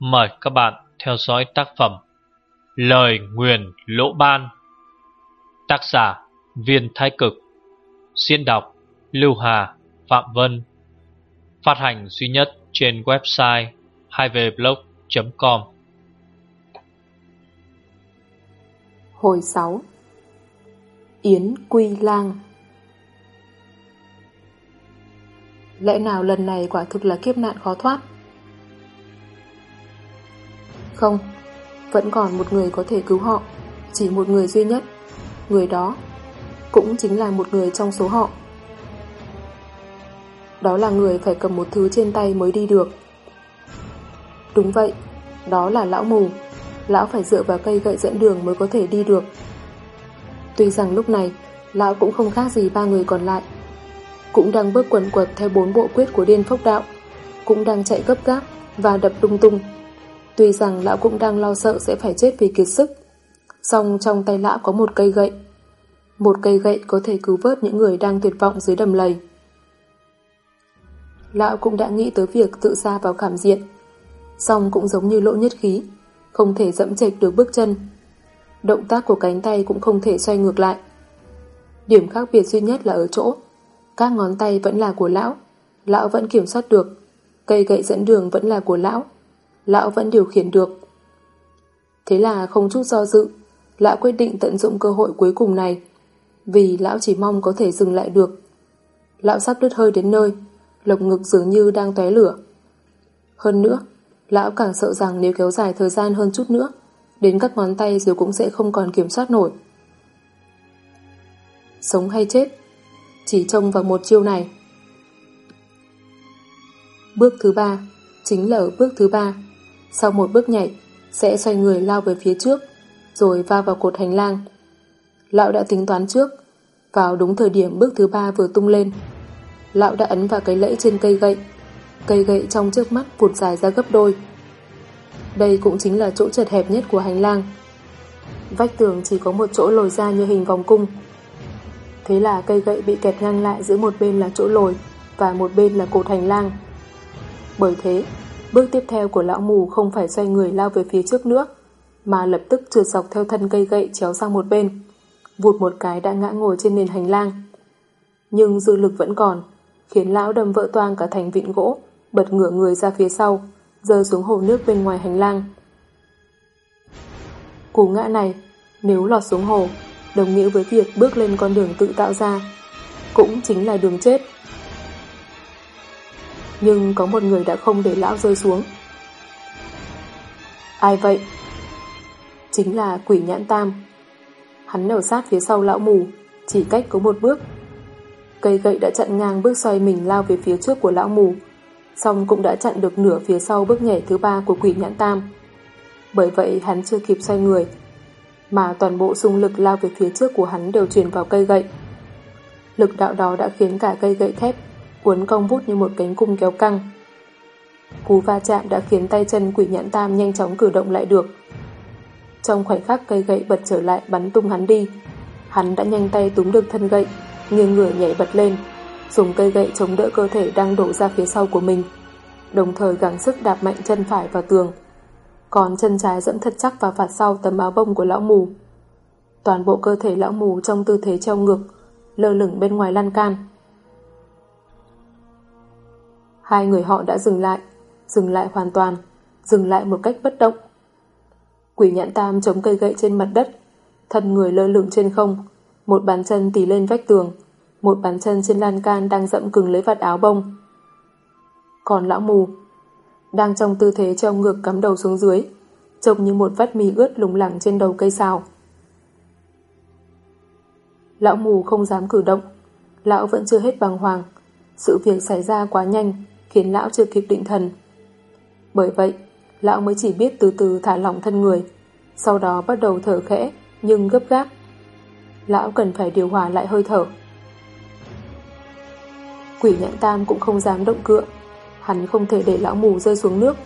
Mời các bạn theo dõi tác phẩm Lời Nguyền Lỗ Ban. Tác giả Viên Thái Cực. Diễn đọc Lưu Hà, Phạm Vân. Phát hành duy nhất trên website 2vblog.com Hồi 6 Yến Quy Lang. Lẽ nào lần này quả thực là kiếp nạn khó thoát? Không? Vẫn còn một người có thể cứu họ, Chỉ một người duy nhất. Người đó Cũng chính là một người trong số họ. Đó là người phải cầm một thứ trên tay mới đi được. Đúng vậy, Đó là lão mù. Lão phải dựa vào cây gậy dẫn đường mới có thể đi được. Tuy rằng lúc này, Lão cũng không khác gì ba người còn lại. Cũng đang bước quần quật theo bốn bộ quyết của điên phốc đạo, Cũng đang chạy gấp gáp Và đập tung tung. Tuy rằng lão cũng đang lo sợ sẽ phải chết vì kiệt sức, song trong tay lão có một cây gậy. Một cây gậy có thể cứu vớt những người đang tuyệt vọng dưới đầm lầy. Lão cũng đã nghĩ tới việc tự xa vào cảm diện, song cũng giống như lỗ nhất khí, Không thể dẫm chệch được bước chân. Động tác của cánh tay cũng không thể xoay ngược lại. Điểm khác biệt duy nhất là ở chỗ, Các ngón tay vẫn là của lão Lão vẫn kiểm soát được, Cây gậy dẫn đường vẫn là của lão. Lão vẫn điều khiển được. Thế là không chút do dự, Lão quyết định tận dụng cơ hội cuối cùng này. Vì lão chỉ mong có thể dừng lại được. Lão sắp đứt hơi đến nơi, Lồng ngực dường như đang tóe lửa. Hơn nữa, Lão càng sợ rằng nếu kéo dài thời gian hơn chút nữa, Đến các ngón tay rồi cũng sẽ không còn kiểm soát nổi. Sống hay chết, Chỉ trông vào một chiêu này. Bước thứ ba, Chính là ở bước thứ ba. Sau một bước nhảy Sẽ xoay người lao về phía trước Rồi va vào cột hành lang. Lão đã tính toán trước Vào đúng thời điểm bước thứ ba vừa tung lên Lão đã ấn vào cái lẫy trên cây gậy. Cây gậy trong trước mắt vụt dài ra gấp đôi. Đây cũng chính là chỗ chật hẹp nhất của hành lang. Vách tường chỉ có một chỗ lồi ra như hình vòng cung. Thế là cây gậy bị kẹt ngang lại giữa một bên là chỗ lồi và một bên là cột hành lang. Bởi thế, bước tiếp theo của lão mù không phải xoay người lao về phía trước nữa, mà lập tức trượt dọc theo thân cây gậy chéo sang một bên, vụt một cái đã ngã ngồi trên nền hành lang. Nhưng dư lực vẫn còn, khiến lão đâm vỡ toang cả thành vịn gỗ, bật ngửa người ra phía sau, rơi xuống hồ nước bên ngoài hành lang. Cú ngã này, nếu lọt xuống hồ, đồng nghĩa với việc bước lên con đường tự tạo ra, cũng chính là đường chết. Nhưng có một người đã không để lão rơi xuống. Ai vậy? Chính là quỷ nhãn tam. Hắn nở sát phía sau lão mù, chỉ cách có một bước. Cây gậy đã chặn ngang bước xoay mình lao về phía trước của lão mù, xong cũng đã chặn được nửa phía sau bước nhảy thứ ba của quỷ nhãn tam. Bởi vậy hắn chưa kịp xoay người, mà toàn bộ xung lực lao về phía trước của hắn đều truyền vào cây gậy. Lực đạo đó đã khiến cả cây gậy thép cuốn cong vút như một cánh cung kéo căng. Cú va chạm đã khiến tay chân quỷ nhãn tam nhanh chóng cử động lại được. Trong khoảnh khắc cây gậy bật trở lại bắn tung hắn đi, hắn đã nhanh tay túm được thân gậy, nghiêng ngửa nhảy bật lên, dùng cây gậy chống đỡ cơ thể đang đổ ra phía sau của mình, đồng thời gắng sức đạp mạnh chân phải vào tường, còn chân trái dẫm thật chắc vào vạt sau tấm áo bông của lão mù. Toàn bộ cơ thể lão mù trong tư thế treo ngược, lơ lửng bên ngoài lan can. Hai người họ đã dừng lại, dừng lại hoàn toàn, dừng lại một cách bất động. Quỷ nhãn tam chống cây gậy trên mặt đất, thân người lơ lửng trên không, một bàn chân tì lên vách tường, một bàn chân trên lan can đang dậm cứng lấy vạt áo bông. Còn lão mù đang trong tư thế treo ngược cắm đầu xuống dưới, trông như một vắt mì ướt lủng lẳng trên đầu cây xào. Lão mù không dám cử động, lão vẫn chưa hết bàng hoàng. Sự việc xảy ra quá nhanh, khiến lão chưa kịp định thần. Bởi vậy, lão mới chỉ biết từ từ thả lỏng thân người, sau đó bắt đầu thở khẽ, nhưng gấp gáp. Lão cần phải điều hòa lại hơi thở. Quỷ nhãn tam cũng không dám động cựa, hắn không thể để lão mù rơi xuống nước,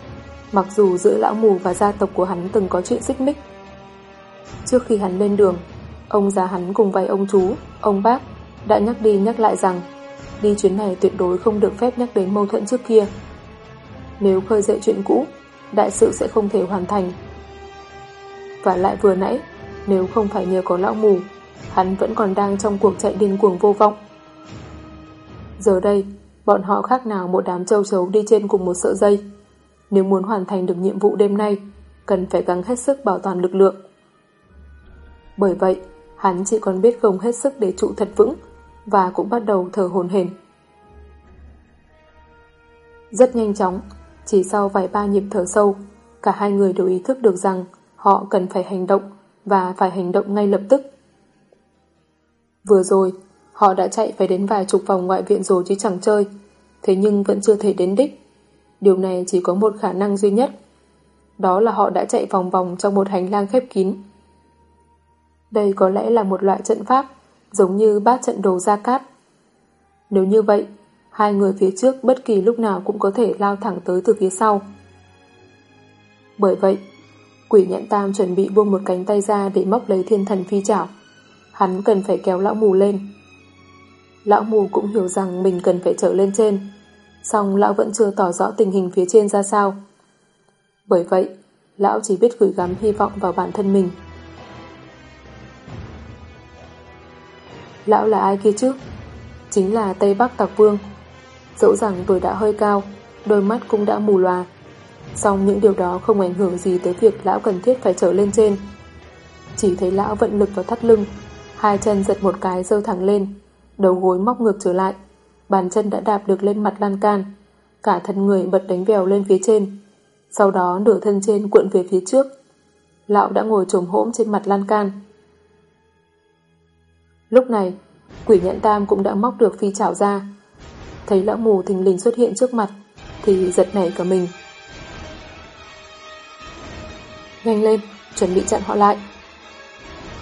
mặc dù giữa lão mù và gia tộc của hắn từng có chuyện xích mích. Trước khi hắn lên đường, ông già hắn cùng vài ông chú, ông bác đã nhắc đi nhắc lại rằng đi chuyến này tuyệt đối không được phép nhắc đến mâu thuẫn trước kia. Nếu khơi dậy chuyện cũ, đại sự sẽ không thể hoàn thành. Và lại vừa nãy, nếu không phải nhờ có lão mù, hắn vẫn còn đang trong cuộc chạy điên cuồng vô vọng. Giờ đây, bọn họ khác nào một đám châu chấu đi trên cùng một sợi dây. Nếu muốn hoàn thành được nhiệm vụ đêm nay, cần phải gắng hết sức bảo toàn lực lượng. Bởi vậy, hắn chỉ còn biết gồng hết sức để trụ thật vững và cũng bắt đầu thở hồn hển. Rất nhanh chóng, chỉ sau vài ba nhịp thở sâu, cả hai người đều ý thức được rằng họ cần phải hành động và phải hành động ngay lập tức. Vừa rồi, họ đã chạy phải đến vài chục vòng ngoại viện rồi chứ chẳng chơi, thế nhưng vẫn chưa thể đến đích. Điều này chỉ có một khả năng duy nhất. Đó là họ đã chạy vòng vòng trong một hành lang khép kín. Đây có lẽ là một loại trận pháp giống như bát trận đồ ra cát. Nếu như vậy, hai người phía trước bất kỳ lúc nào cũng có thể lao thẳng tới từ phía sau. Bởi vậy, quỷ nhãn tam chuẩn bị buông một cánh tay ra để móc lấy thiên thần phi chảo. Hắn cần phải kéo lão mù lên. Lão mù cũng hiểu rằng mình cần phải trở lên trên, song lão vẫn chưa tỏ rõ tình hình phía trên ra sao. Bởi vậy, lão chỉ biết gửi gắm hy vọng vào bản thân mình. Lão là ai kia chứ? Chính là Tây Bắc Tạc Vương. Dẫu rằng tuổi đã hơi cao, đôi mắt cũng đã mù loà, Song những điều đó không ảnh hưởng gì tới việc lão cần thiết phải trở lên trên. Chỉ thấy lão vận lực vào thắt lưng, hai chân giật một cái dâu thẳng lên, đầu gối móc ngược trở lại, bàn chân đã đạp được lên mặt lan can, cả thân người bật đánh vèo lên phía trên. Sau đó nửa thân trên cuộn về phía trước. Lão đã ngồi trồm hỗm trên mặt lan can. Lúc này, quỷ nhãn tam cũng đã móc được phi chảo ra. Thấy lão mù thình lình xuất hiện trước mặt, thì giật nảy cả mình. Nhanh lên, chuẩn bị chặn họ lại.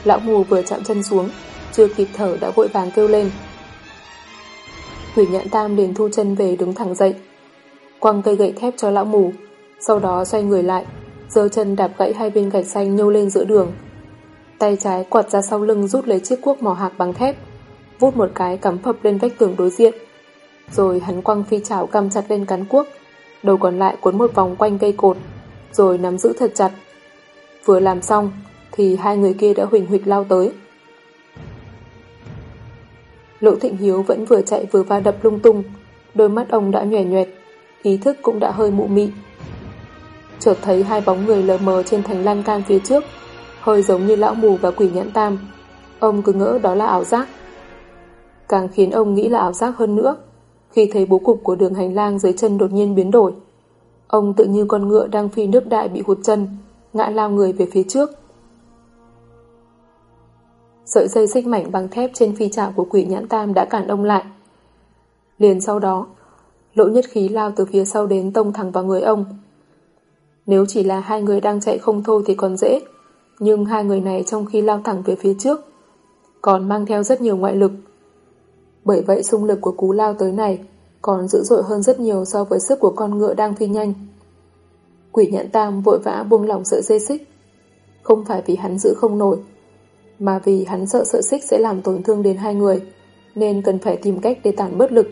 Lão mù vừa chạm chân xuống, chưa kịp thở đã vội vàng kêu lên. Quỷ nhãn tam liền thu chân về đứng thẳng dậy, quăng cây gậy thép cho lão mù, sau đó xoay người lại, giơ chân đạp gãy hai viên gạch xanh nhô lên giữa đường. Tay trái quạt ra sau lưng rút lấy chiếc cuốc mỏ hạc bằng thép, vút một cái cắm phập lên vách tường đối diện. Rồi hắn quăng phi chảo cầm chặt lên cán cuốc, đầu còn lại cuốn một vòng quanh cây cột, rồi nắm giữ thật chặt. Vừa làm xong, thì hai người kia đã huỳnh huỵch lao tới. Lỗ Thịnh Hiếu vẫn vừa chạy vừa va đập lung tung, đôi mắt ông đã nhòe nhoẹt, ý thức cũng đã hơi mụ mị. Chợt thấy hai bóng người lờ mờ trên thành lan can phía trước, hơi giống như lão mù và quỷ nhãn tam. Ông cứ ngỡ đó là ảo giác. Càng khiến ông nghĩ là ảo giác hơn nữa, khi thấy bố cục của đường hành lang dưới chân đột nhiên biến đổi. Ông tự như con ngựa đang phi nước đại bị hụt chân, ngã lao người về phía trước. Sợi dây xích mảnh bằng thép trên phi trạo của quỷ nhãn tam đã cản ông lại. Liền sau đó, lỗ nhất khí lao từ phía sau đến tông thẳng vào người ông. Nếu chỉ là hai người đang chạy không thôi thì còn dễ, nhưng hai người này trong khi lao thẳng về phía trước, còn mang theo rất nhiều ngoại lực. Bởi vậy xung lực của cú lao tới này còn dữ dội hơn rất nhiều so với sức của con ngựa đang phi nhanh. Quỷ nhãn tam vội vã buông lỏng sợi dây xích. Không phải vì hắn giữ không nổi, mà vì hắn sợ sợi xích sẽ làm tổn thương đến hai người, nên cần phải tìm cách để tản bớt lực.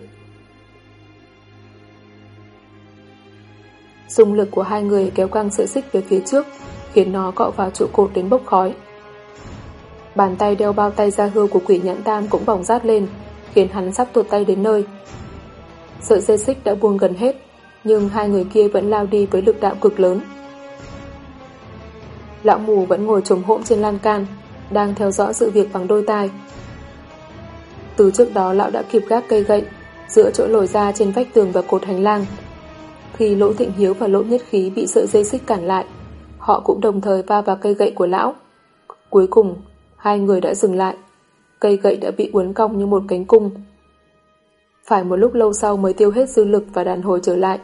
Dùng lực của hai người kéo căng sợi xích về phía trước, khiến nó cọ vào trụ cột đến bốc khói. Bàn tay đeo bao tay ra hưu của quỷ nhãn tam cũng bỏng rát lên, khiến hắn sắp tuột tay đến nơi. Sợi dây xích đã buông gần hết, nhưng hai người kia vẫn lao đi với lực đạo cực lớn. Lão mù vẫn ngồi trồm hỗn trên lan can, đang theo dõi sự việc bằng đôi tai. Từ trước đó lão đã kịp gác cây gậy giữa chỗ lồi ra trên vách tường và cột hành lang. Khi Lỗ Thịnh Hiếu và Lỗ Nhất Khí bị sợi dây xích cản lại, họ cũng đồng thời va vào cây gậy của lão. Cuối cùng, hai người đã dừng lại. Cây gậy đã bị uốn cong như một cánh cung. Phải một lúc lâu sau mới tiêu hết dư lực và đàn hồi trở lại,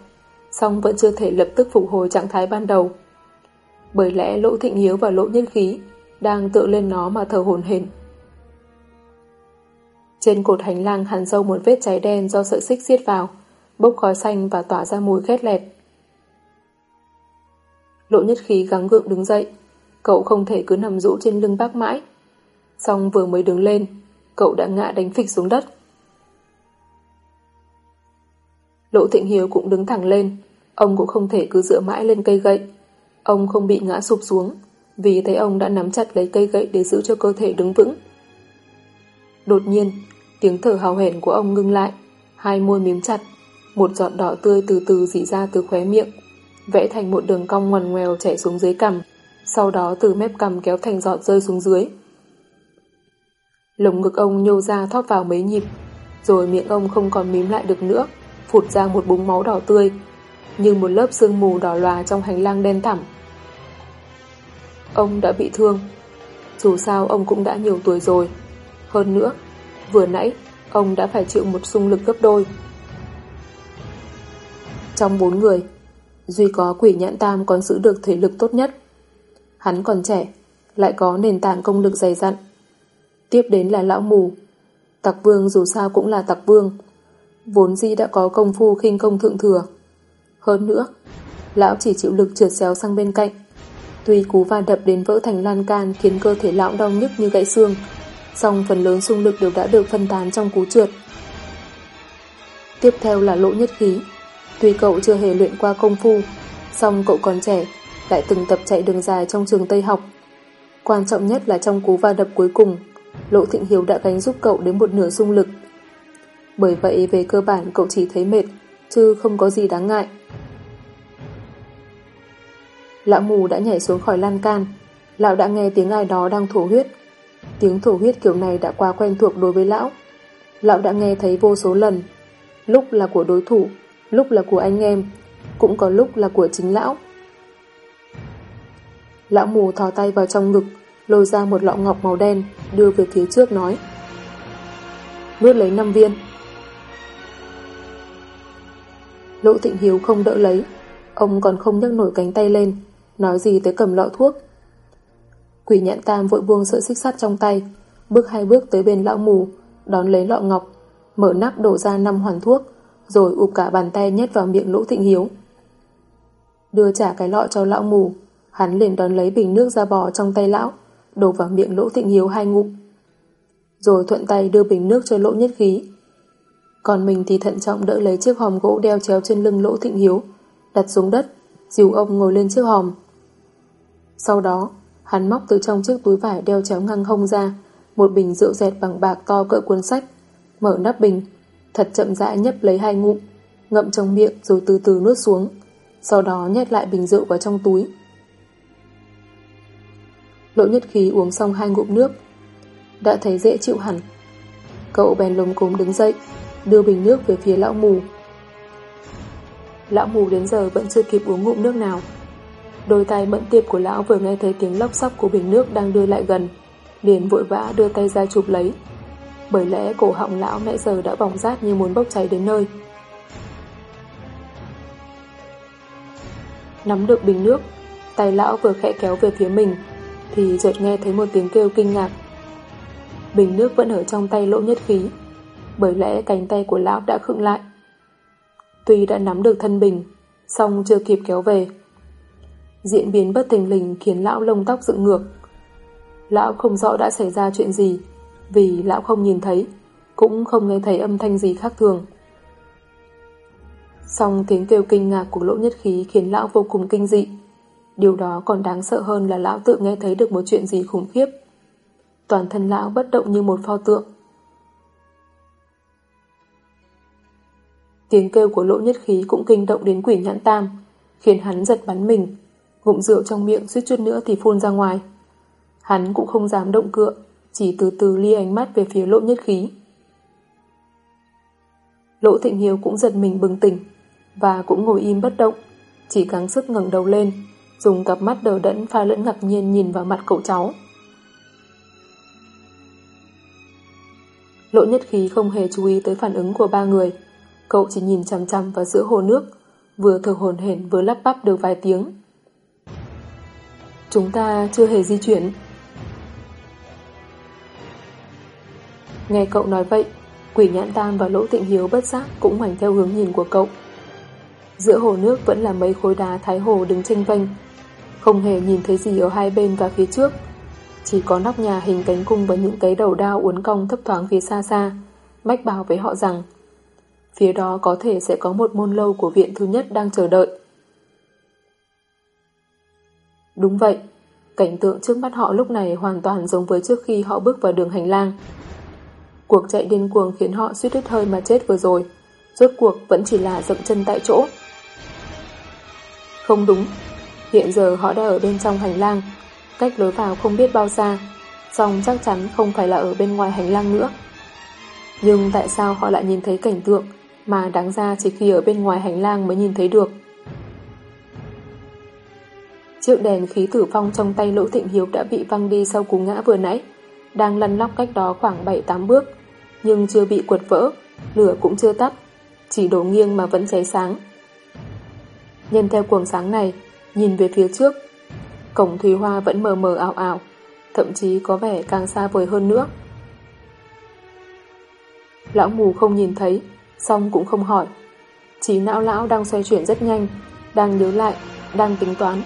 song vẫn chưa thể lập tức phục hồi trạng thái ban đầu. Bởi lẽ Lỗ Thịnh Hiếu và Lỗ nhân Khí đang tựa lên nó mà thở hồn hển. Trên cột hành lang hàn sâu một vết cháy đen do sợi xích xiết vào, bốc khói xanh và tỏa ra mùi khét lẹt. Lộ nhất khí gắng gượng đứng dậy, cậu không thể cứ nằm rũ trên lưng bác mãi. Xong vừa mới đứng lên, cậu đã ngã đánh phịch xuống đất. Lộ Thịnh Hiếu cũng đứng thẳng lên, Ông cũng không thể cứ dựa mãi lên cây gậy. Ông không bị ngã sụp xuống, vì thấy ông đã nắm chặt lấy cây gậy để giữ cho cơ thể đứng vững. Đột nhiên, tiếng thở hào hển của ông ngưng lại, hai môi miếm chặt, một giọt đỏ tươi từ từ dỉ ra từ khóe miệng, vẽ thành một đường cong ngoằn ngoèo chảy xuống dưới cằm, sau đó từ mép cằm kéo thành giọt rơi xuống dưới. Lồng ngực ông nhô ra thóp vào mấy nhịp, rồi miệng ông không còn mím lại được nữa, phụt ra một búng máu đỏ tươi, như một lớp sương mù đỏ lòa trong hành lang đen thẳm. Ông đã bị thương, dù sao ông cũng đã nhiều tuổi rồi. Hơn nữa, vừa nãy ông đã phải chịu một xung lực gấp đôi. Trong bốn người, duy có quỷ nhãn tam còn giữ được thể lực tốt nhất. Hắn còn trẻ, lại có nền tảng công lực dày dặn. Tiếp đến là lão mù. Tặc vương dù sao cũng là tặc vương. Vốn di đã có công phu khinh công thượng thừa. Hơn nữa, lão chỉ chịu lực trượt xéo sang bên cạnh. Tuy cú va đập đến vỡ thành lan can khiến cơ thể lão đau nhức như gãy xương, song phần lớn xung lực đều đã được phân tán trong cú trượt. Tiếp theo là lỗ nhất khí. Tuy cậu chưa hề luyện qua công phu, song cậu còn trẻ, lại từng tập chạy đường dài trong trường Tây học. Quan trọng nhất là trong cú va đập cuối cùng, Lộ Thịnh Hiếu đã gánh giúp cậu đến một nửa sung lực. Bởi vậy về cơ bản cậu chỉ thấy mệt, chứ không có gì đáng ngại. Lão mù đã nhảy xuống khỏi lan can, lão đã nghe tiếng ai đó đang thổ huyết. Tiếng thổ huyết kiểu này đã quá quen thuộc đối với lão. Lão đã nghe thấy vô số lần, lúc là của đối thủ, lúc là của anh em, cũng có lúc là của chính lão. Lão mù thò tay vào trong ngực, lôi ra một lọ ngọc màu đen, đưa về phía trước nói. Nuốt lấy 5 viên. Lỗ Thịnh Hiếu không đỡ lấy, ông còn không nhấc nổi cánh tay lên, nói gì tới cầm lọ thuốc. Quỷ nhãn tam vội buông sợi xích sắt trong tay, bước hai bước tới bên lão mù, đón lấy lọ ngọc, mở nắp đổ ra năm hoàn thuốc, rồi ụp cả bàn tay nhét vào miệng lỗ thịnh hiếu. Đưa trả cái lọ cho lão mù, hắn liền đón lấy bình nước ra bò trong tay lão, đổ vào miệng lỗ thịnh hiếu hai ngụm. Rồi thuận tay đưa bình nước cho lỗ nhất khí. Còn mình thì thận trọng đỡ lấy chiếc hòm gỗ đeo chéo trên lưng lỗ thịnh hiếu, đặt xuống đất, dìu ông ngồi lên chiếc hòm. Sau đó, hắn móc từ trong chiếc túi vải đeo chéo ngang hông ra một bình rượu dẹt bằng bạc to cỡ cuốn sách, mở nắp bình, thật chậm rãi nhấp lấy hai ngụm, ngậm trong miệng rồi từ từ nuốt xuống, sau đó nhét lại bình rượu vào trong túi. Lỗ nhất khí uống xong hai ngụm nước, đã thấy dễ chịu hẳn. Cậu bèn lồng cốm đứng dậy, đưa bình nước về phía lão mù. Lão mù đến giờ vẫn chưa kịp uống ngụm nước nào. Đôi tay bận tiệp của lão vừa nghe thấy tiếng lóc sóc của bình nước đang đưa lại gần, liền vội vã đưa tay ra chụp lấy. Bởi lẽ cổ họng lão nãy giờ đã bỏng rát như muốn bốc cháy đến nơi. Nắm được bình nước, tay lão vừa khẽ kéo về phía mình, thì chợt nghe thấy một tiếng kêu kinh ngạc. Bình nước vẫn ở trong tay lỗ nhất khí, bởi lẽ cánh tay của lão đã khựng lại. Tuy đã nắm được thân bình, song chưa kịp kéo về. Diễn biến bất tình lình khiến lão lông tóc dựng ngược. Lão không rõ đã xảy ra chuyện gì, vì lão không nhìn thấy, cũng không nghe thấy âm thanh gì khác thường. Song tiếng kêu kinh ngạc của lỗ nhất khí khiến lão vô cùng kinh dị. Điều đó còn đáng sợ hơn là lão tự nghe thấy được một chuyện gì khủng khiếp. Toàn thân lão bất động như một pho tượng. Tiếng kêu của lỗ nhất khí cũng kinh động đến quỷ nhãn tam, khiến hắn giật bắn mình, ngụm rượu trong miệng suýt chút nữa thì phun ra ngoài. Hắn cũng không dám động cựa, chỉ từ từ ly ánh mắt về phía lỗ nhất khí. Lỗ Thịnh Hiếu cũng giật mình bừng tỉnh và cũng ngồi im bất động, chỉ gắng sức ngẩng đầu lên, dùng cặp mắt đờ đẫn pha lẫn ngạc nhiên nhìn vào mặt cậu cháu. Lỗ nhất khí không hề chú ý tới phản ứng của ba người, cậu chỉ nhìn chằm chằm vào giữa hồ nước, vừa thở hồn hển vừa lắp bắp được vài tiếng. Chúng ta chưa hề di chuyển. Nghe cậu nói vậy, quỷ nhãn tam và lỗ tịnh hiếu bất giác cũng ngoảnh theo hướng nhìn của cậu. Giữa hồ nước vẫn là mấy khối đá thái hồ đứng tranh vanh, không hề nhìn thấy gì ở hai bên và phía trước. Chỉ có nóc nhà hình cánh cung và những cái đầu đao uốn cong thấp thoáng phía xa xa, mách bảo với họ rằng phía đó có thể sẽ có một môn lâu của viện thứ nhất đang chờ đợi. Đúng vậy, cảnh tượng trước mắt họ lúc này hoàn toàn giống với trước khi họ bước vào đường hành lang. Cuộc chạy điên cuồng khiến họ suýt đứt hơi mà chết vừa rồi. Rốt cuộc vẫn chỉ là dậm chân tại chỗ. Không đúng, hiện giờ họ đã ở bên trong hành lang, cách lối vào không biết bao xa, song chắc chắn không phải là ở bên ngoài hành lang nữa. Nhưng tại sao họ lại nhìn thấy cảnh tượng mà đáng ra chỉ khi ở bên ngoài hành lang mới nhìn thấy được? Chiếc đèn khí tử phong trong tay Lỗ Thịnh Hiếu đã bị văng đi sau cú ngã vừa nãy, đang lăn lóc cách đó khoảng 7-8 bước, nhưng chưa bị quật vỡ, lửa cũng chưa tắt, chỉ đổ nghiêng mà vẫn cháy sáng. Nhân theo cuồng sáng này, nhìn về phía trước, cổng thủy hoa vẫn mờ mờ ảo ảo, thậm chí có vẻ càng xa vời hơn nữa. Lão mù không nhìn thấy, xong cũng không hỏi. Chỉ não lão đang xoay chuyển rất nhanh, đang nhớ lại, đang tính toán.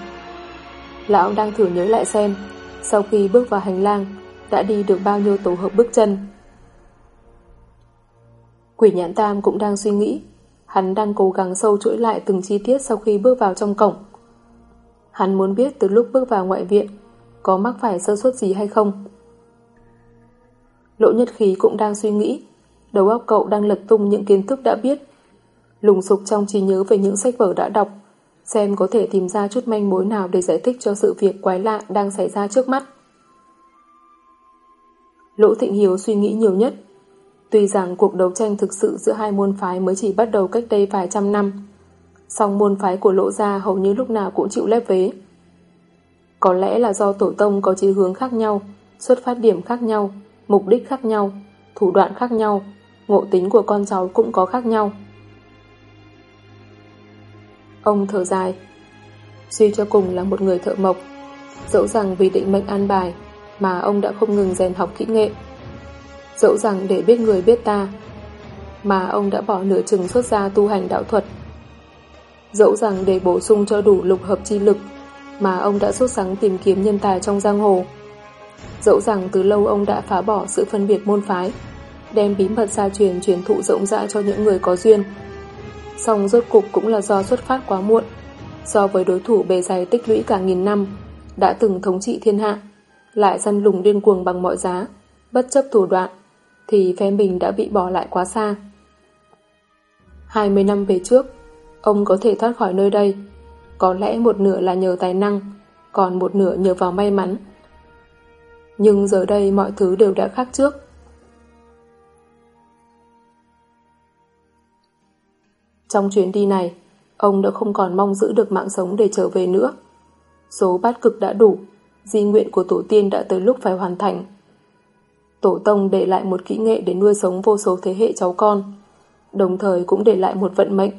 Lão đang thử nhớ lại xem, sau khi bước vào hành lang, đã đi được bao nhiêu tổ hợp bước chân. Quỷ nhãn tam cũng đang suy nghĩ, hắn đang cố gắng sâu chuỗi lại từng chi tiết sau khi bước vào trong cổng. Hắn muốn biết từ lúc bước vào ngoại viện, có mắc phải sơ suất gì hay không. Lỗ nhất khí cũng đang suy nghĩ, đầu óc cậu đang lật tung những kiến thức đã biết, lùng sục trong trí nhớ về những sách vở đã đọc, xem có thể tìm ra chút manh mối nào để giải thích cho sự việc quái lạ đang xảy ra trước mắt. Lỗ Thịnh Hiếu suy nghĩ nhiều nhất. Tuy rằng cuộc đấu tranh thực sự giữa hai môn phái mới chỉ bắt đầu cách đây vài trăm năm, song môn phái của Lỗ Gia hầu như lúc nào cũng chịu lép vế. Có lẽ là do tổ tông có chí hướng khác nhau, xuất phát điểm khác nhau, mục đích khác nhau, thủ đoạn khác nhau, ngộ tính của con cháu cũng có khác nhau. Ông thở dài. Suy cho cùng là một người thợ mộc. Dẫu rằng vì định mệnh an bài mà ông đã không ngừng rèn học kỹ nghệ. Dẫu rằng để biết người biết ta mà ông đã bỏ nửa chừng xuất gia tu hành đạo thuật. Dẫu rằng để bổ sung cho đủ lục hợp chi lực mà ông đã sốt sắng tìm kiếm nhân tài trong giang hồ. Dẫu rằng từ lâu ông đã phá bỏ sự phân biệt môn phái, đem bí mật gia truyền truyền thụ rộng rãi cho những người có duyên song rốt cục cũng là do xuất phát quá muộn. So với đối thủ bề dày tích lũy cả nghìn năm, đã từng thống trị thiên hạ, lại săn lùng điên cuồng bằng mọi giá, bất chấp thủ đoạn, thì phe mình đã bị bỏ lại quá xa. 20 năm về trước, ông có thể thoát khỏi nơi đây, có lẽ một nửa là nhờ tài năng, còn một nửa nhờ vào may mắn. Nhưng giờ đây mọi thứ đều đã khác trước. Trong chuyến đi này, ông đã không còn mong giữ được mạng sống để trở về nữa. Số bát cực đã đủ, di nguyện của tổ tiên đã tới lúc phải hoàn thành. Tổ tông để lại một kỹ nghệ để nuôi sống vô số thế hệ cháu con, đồng thời cũng để lại một vận mệnh,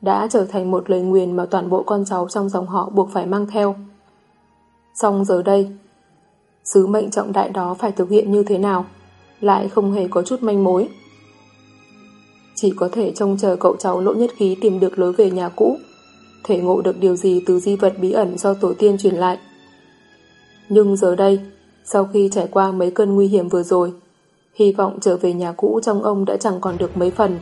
đã trở thành một lời nguyền mà toàn bộ con cháu trong dòng họ buộc phải mang theo. Xong giờ đây, sứ mệnh trọng đại đó phải thực hiện như thế nào, lại không hề có chút manh mối. Chỉ có thể trông chờ cậu cháu lỗ nhất khí tìm được lối về nhà cũ, thể ngộ được điều gì từ di vật bí ẩn do tổ tiên truyền lại. Nhưng giờ đây, sau khi trải qua mấy cơn nguy hiểm vừa rồi, hy vọng trở về nhà cũ trong ông đã chẳng còn được mấy phần.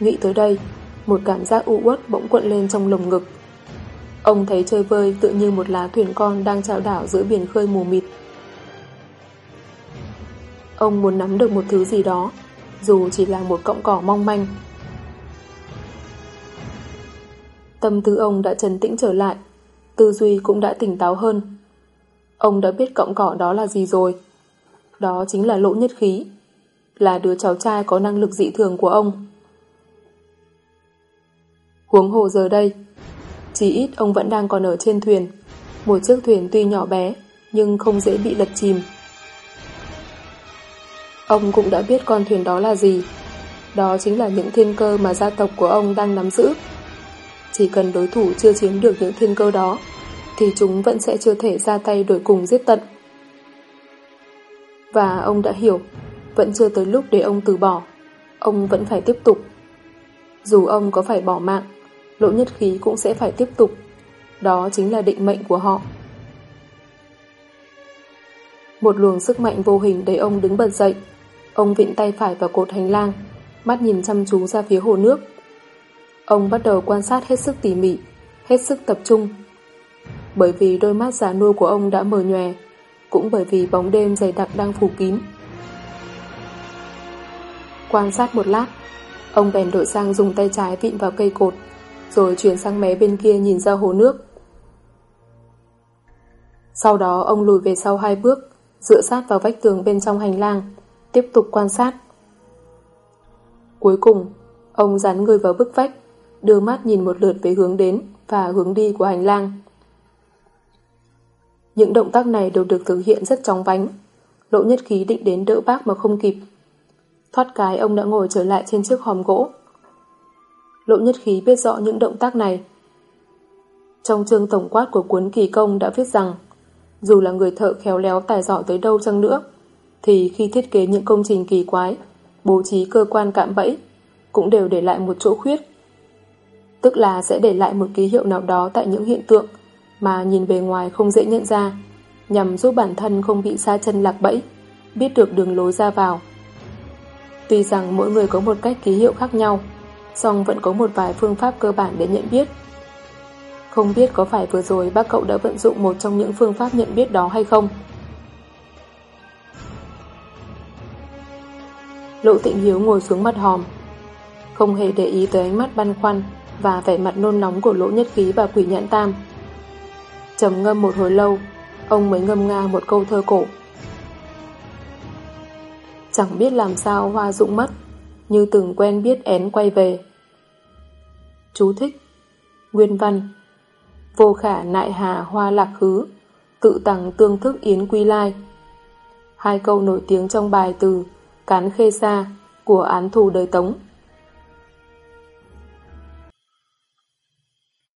Nghĩ tới đây, một cảm giác u uất bỗng cuộn lên trong lồng ngực. Ông thấy chơi vơi tự như một lá thuyền con đang trao đảo giữa biển khơi mù mịt. Ông muốn nắm được một thứ gì đó, dù chỉ là một cọng cỏ mong manh. Tâm tư ông đã trấn tĩnh trở lại, tư duy cũng đã tỉnh táo hơn. Ông đã biết cọng cỏ đó là gì rồi. Đó chính là lỗ nhất khí, là đứa cháu trai có năng lực dị thường của ông. Huống hồ giờ đây, chỉ ít ông vẫn đang còn ở trên thuyền. Một chiếc thuyền tuy nhỏ bé, nhưng không dễ bị lật chìm. Ông cũng đã biết con thuyền đó là gì. Đó chính là những thiên cơ mà gia tộc của ông đang nắm giữ. Chỉ cần đối thủ chưa chiếm được những thiên cơ đó, thì chúng vẫn sẽ chưa thể ra tay đổi cùng giết tận. Và ông đã hiểu, vẫn chưa tới lúc để ông từ bỏ. Ông vẫn phải tiếp tục. Dù ông có phải bỏ mạng, lỗ nhất khí cũng sẽ phải tiếp tục. Đó chính là định mệnh của họ. Một luồng sức mạnh vô hình đẩy ông đứng bật dậy, Ông vịn tay phải vào cột hành lang, mắt nhìn chăm chú ra phía hồ nước. Ông bắt đầu quan sát hết sức tỉ mỉ, hết sức tập trung bởi vì đôi mắt già nua của ông đã mờ nhòe, cũng bởi vì bóng đêm dày đặc đang phủ kín. Quan sát một lát, ông bèn đổi sang dùng tay trái vịn vào cây cột, rồi chuyển sang mé bên kia nhìn ra hồ nước. Sau đó ông lùi về sau hai bước, dựa sát vào vách tường bên trong hành lang, tiếp tục quan sát. Cuối cùng, ông dán người vào bức vách, đưa mắt nhìn một lượt về hướng đến và hướng đi của hành lang. Những động tác này đều được thực hiện rất chóng vánh. Lỗ nhất khí định đến đỡ bác mà không kịp. Thoát cái, ông đã ngồi trở lại trên chiếc hòm gỗ. Lộ nhất khí biết rõ những động tác này. Trong chương tổng quát của cuốn kỳ công đã viết rằng, dù là người thợ khéo léo tài giỏi tới đâu chăng nữa, thì khi thiết kế những công trình kỳ quái, bố trí cơ quan cạm bẫy cũng đều để lại một chỗ khuyết. Tức là sẽ để lại một ký hiệu nào đó tại những hiện tượng mà nhìn về ngoài không dễ nhận ra, nhằm giúp bản thân không bị xa chân lạc bẫy, biết được đường lối ra vào. Tuy rằng mỗi người có một cách ký hiệu khác nhau, song vẫn có một vài phương pháp cơ bản để nhận biết. Không biết có phải vừa rồi bác cậu đã vận dụng một trong những phương pháp nhận biết đó hay không? Lộ tịnh hiếu ngồi xuống mặt hòm, Không hề để ý tới ánh mắt băn khoăn Và vẻ mặt nôn nóng của lỗ nhất khí và quỷ nhãn tam trầm ngâm một hồi lâu, Ông mới ngâm nga một câu thơ cổ. Chẳng biết làm sao hoa rụng mất, Như từng quen biết én quay về. Chú thích, Nguyên văn, Vô khả nại hà hoa lạc hứ, Tự tặng tương thức yến quy lai. Hai câu nổi tiếng trong bài từ Cán Khê xa của án thù đời Tống.